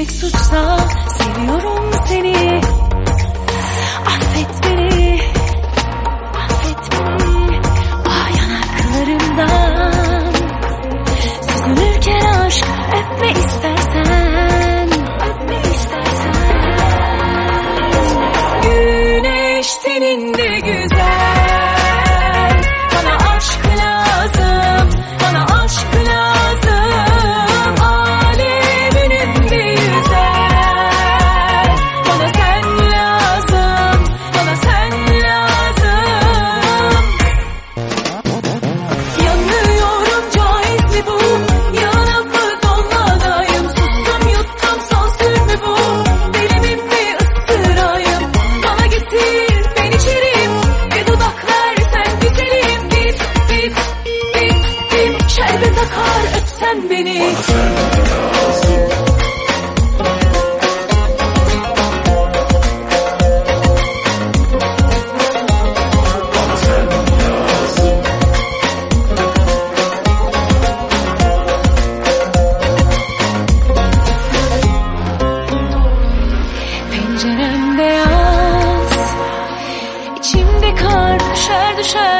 Sevmek suçsa seviyorum seni. Affet zaten beni. Bana sen lazım. Pencerem beyaz İçimde kar düşer düşer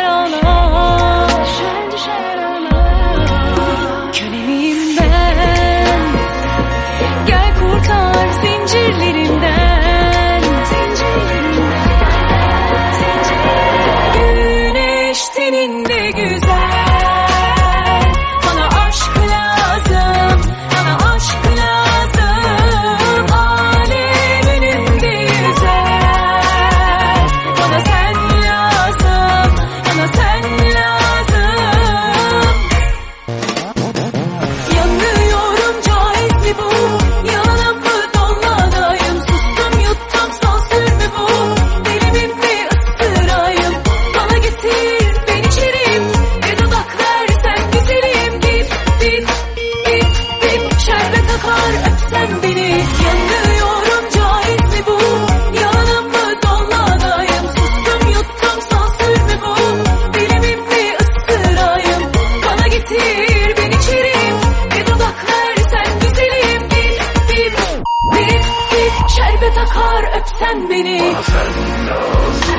Takar öpsen beni. Bazen lazım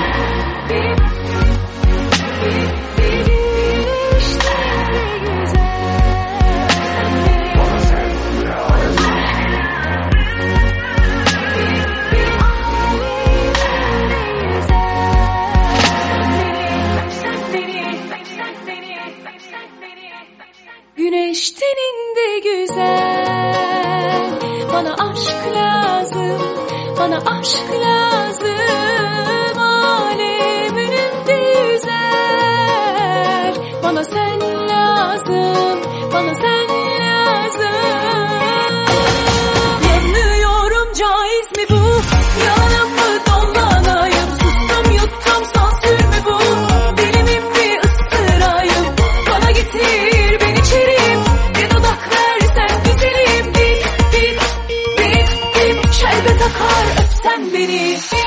Güneş teninde güzel. Bana aşk lazım. Bana aşk lazım alemim güzel. Bana sen lazım, bana sen Sweetie.